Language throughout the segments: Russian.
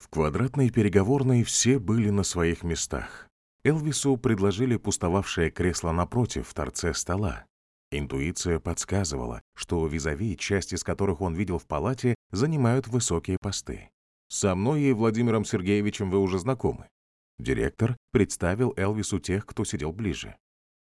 В квадратной переговорной все были на своих местах. Элвису предложили пустовавшее кресло напротив, в торце стола. Интуиция подсказывала, что визави, часть из которых он видел в палате, занимают высокие посты. «Со мной и Владимиром Сергеевичем вы уже знакомы». Директор представил Элвису тех, кто сидел ближе.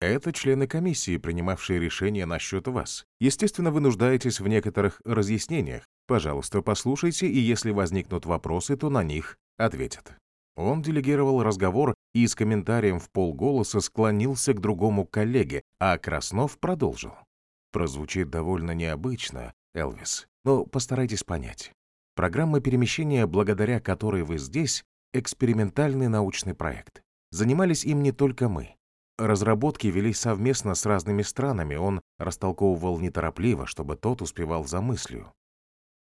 Это члены комиссии, принимавшие решения насчет вас. Естественно, вы нуждаетесь в некоторых разъяснениях. Пожалуйста, послушайте, и если возникнут вопросы, то на них ответят. Он делегировал разговор и с комментарием в полголоса склонился к другому коллеге, а Краснов продолжил. Прозвучит довольно необычно, Элвис, но постарайтесь понять. Программа перемещения, благодаря которой вы здесь, экспериментальный научный проект. Занимались им не только мы. Разработки велись совместно с разными странами, он растолковывал неторопливо, чтобы тот успевал за мыслью.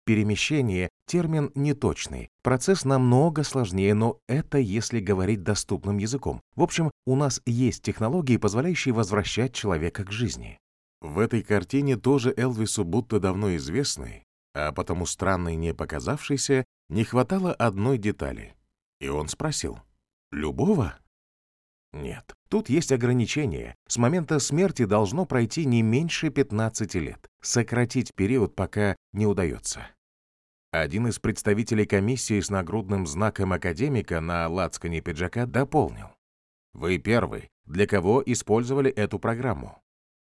Перемещение — термин неточный. Процесс намного сложнее, но это если говорить доступным языком. В общем, у нас есть технологии, позволяющие возвращать человека к жизни. В этой картине тоже Элвису, будто давно известной, а потому странной не показавшейся, не хватало одной детали. И он спросил, «Любого?» Нет, тут есть ограничения. С момента смерти должно пройти не меньше 15 лет. Сократить период пока не удается. Один из представителей комиссии с нагрудным знаком академика на лацкане пиджака дополнил. Вы первый, для кого использовали эту программу.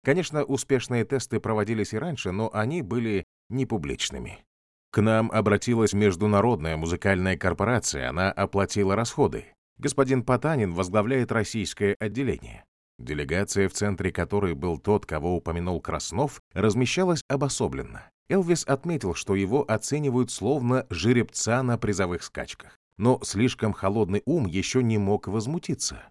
Конечно, успешные тесты проводились и раньше, но они были непубличными. К нам обратилась международная музыкальная корпорация, она оплатила расходы. Господин Потанин возглавляет российское отделение. Делегация, в центре которой был тот, кого упомянул Краснов, размещалась обособленно. Элвис отметил, что его оценивают словно жеребца на призовых скачках. Но слишком холодный ум еще не мог возмутиться.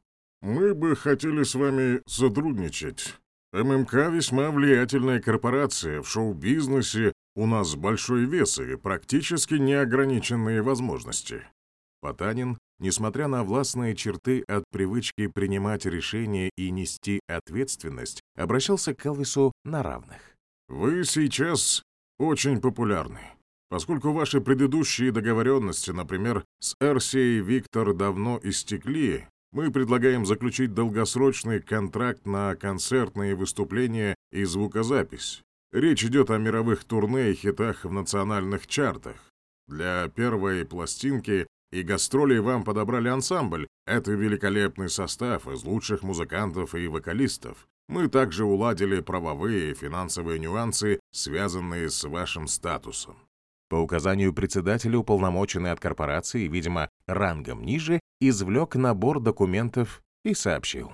«Мы бы хотели с вами сотрудничать. ММК весьма влиятельная корпорация. В шоу-бизнесе у нас большой вес и практически неограниченные возможности». Потанин несмотря на властные черты от привычки принимать решения и нести ответственность, обращался к Элвису на равных. «Вы сейчас очень популярны. Поскольку ваши предыдущие договоренности, например, с Эрсией Виктор давно истекли, мы предлагаем заключить долгосрочный контракт на концертные выступления и звукозапись. Речь идет о мировых турне и хитах в национальных чартах. Для первой пластинки и гастролей вам подобрали ансамбль. Это великолепный состав из лучших музыкантов и вокалистов. Мы также уладили правовые и финансовые нюансы, связанные с вашим статусом. По указанию председателя, уполномоченный от корпорации, видимо, рангом ниже, извлек набор документов и сообщил.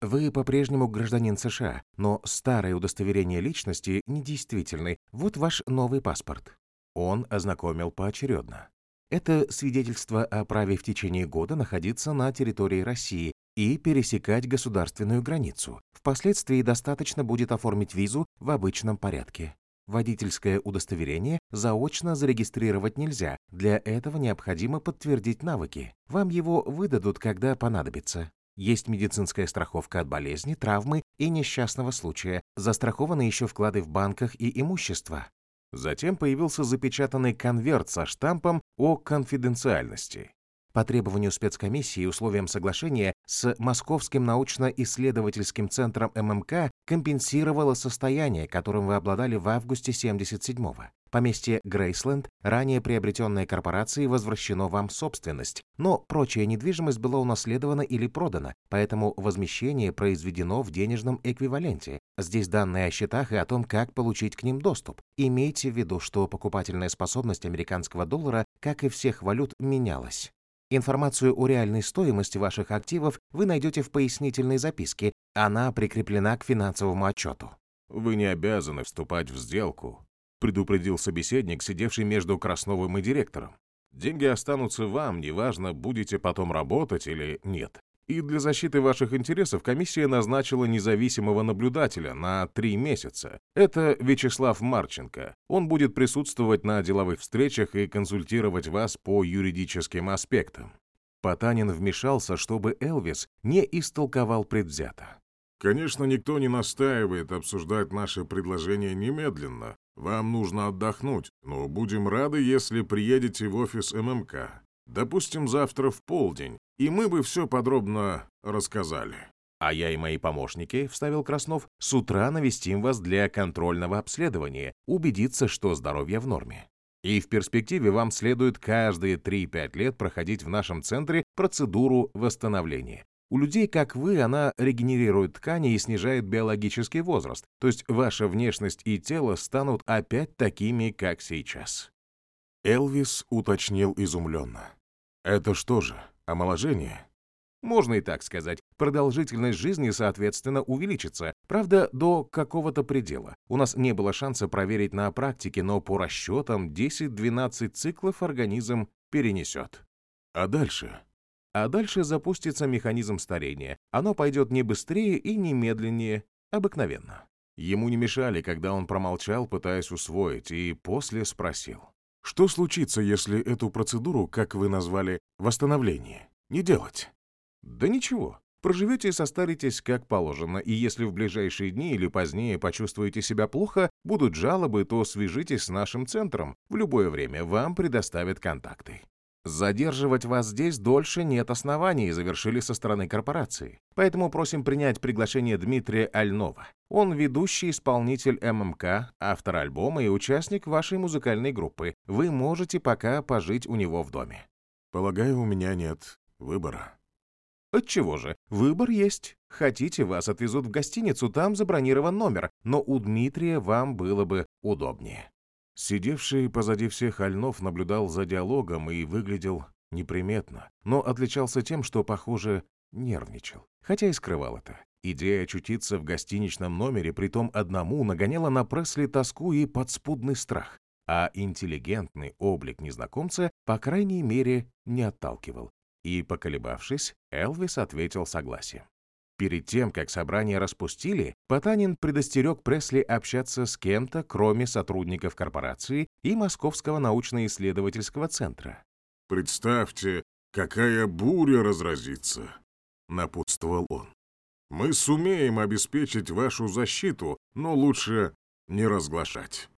Вы по-прежнему гражданин США, но старое удостоверение личности недействительны. Вот ваш новый паспорт. Он ознакомил поочередно. Это свидетельство о праве в течение года находиться на территории России и пересекать государственную границу. Впоследствии достаточно будет оформить визу в обычном порядке. Водительское удостоверение заочно зарегистрировать нельзя, для этого необходимо подтвердить навыки. Вам его выдадут, когда понадобится. Есть медицинская страховка от болезни, травмы и несчастного случая. Застрахованы еще вклады в банках и имущество. Затем появился запечатанный конверт со штампом о конфиденциальности. По требованию спецкомиссии и условиям соглашения с Московским научно-исследовательским центром ММК компенсировало состояние, которым вы обладали в августе 77-го. Поместье Грейсленд, ранее приобретенное корпорацией, возвращено вам собственность, но прочая недвижимость была унаследована или продана, поэтому возмещение произведено в денежном эквиваленте. Здесь данные о счетах и о том, как получить к ним доступ. Имейте в виду, что покупательная способность американского доллара, как и всех валют, менялась. Информацию о реальной стоимости ваших активов вы найдете в пояснительной записке. Она прикреплена к финансовому отчету. Вы не обязаны вступать в сделку, предупредил собеседник, сидевший между Красновым и директором. Деньги останутся вам, неважно, будете потом работать или нет. И для защиты ваших интересов комиссия назначила независимого наблюдателя на три месяца. Это Вячеслав Марченко. Он будет присутствовать на деловых встречах и консультировать вас по юридическим аспектам. Потанин вмешался, чтобы Элвис не истолковал предвзято. Конечно, никто не настаивает обсуждать наше предложение немедленно. Вам нужно отдохнуть, но будем рады, если приедете в офис ММК. Допустим, завтра в полдень, и мы бы все подробно рассказали. А я и мои помощники, вставил Краснов, с утра навестим вас для контрольного обследования, убедиться, что здоровье в норме. И в перспективе вам следует каждые 3-5 лет проходить в нашем центре процедуру восстановления. У людей, как вы, она регенерирует ткани и снижает биологический возраст, то есть ваша внешность и тело станут опять такими, как сейчас. Элвис уточнил изумленно. Это что же, омоложение? Можно и так сказать. Продолжительность жизни, соответственно, увеличится. Правда, до какого-то предела. У нас не было шанса проверить на практике, но по расчетам 10-12 циклов организм перенесет. А дальше? А дальше запустится механизм старения. Оно пойдет не быстрее и не медленнее, обыкновенно. Ему не мешали, когда он промолчал, пытаясь усвоить, и после спросил. Что случится, если эту процедуру, как вы назвали, восстановление, не делать? Да ничего. Проживете и состаритесь как положено, и если в ближайшие дни или позднее почувствуете себя плохо, будут жалобы, то свяжитесь с нашим центром. В любое время вам предоставят контакты. Задерживать вас здесь дольше нет оснований, завершили со стороны корпорации. Поэтому просим принять приглашение Дмитрия Альнова. Он ведущий исполнитель ММК, автор альбома и участник вашей музыкальной группы. Вы можете пока пожить у него в доме. Полагаю, у меня нет выбора. Отчего же? Выбор есть. Хотите, вас отвезут в гостиницу, там забронирован номер, но у Дмитрия вам было бы удобнее. Сидевший позади всех Альнов наблюдал за диалогом и выглядел неприметно, но отличался тем, что, похоже, нервничал. Хотя и скрывал это. Идея очутиться в гостиничном номере, притом одному, нагоняла на Пресли тоску и подспудный страх, а интеллигентный облик незнакомца, по крайней мере, не отталкивал. И, поколебавшись, Элвис ответил согласием. Перед тем, как собрание распустили, Потанин предостерег Пресли общаться с кем-то, кроме сотрудников корпорации и Московского научно-исследовательского центра. «Представьте, какая буря разразится!» — напутствовал он. «Мы сумеем обеспечить вашу защиту, но лучше не разглашать».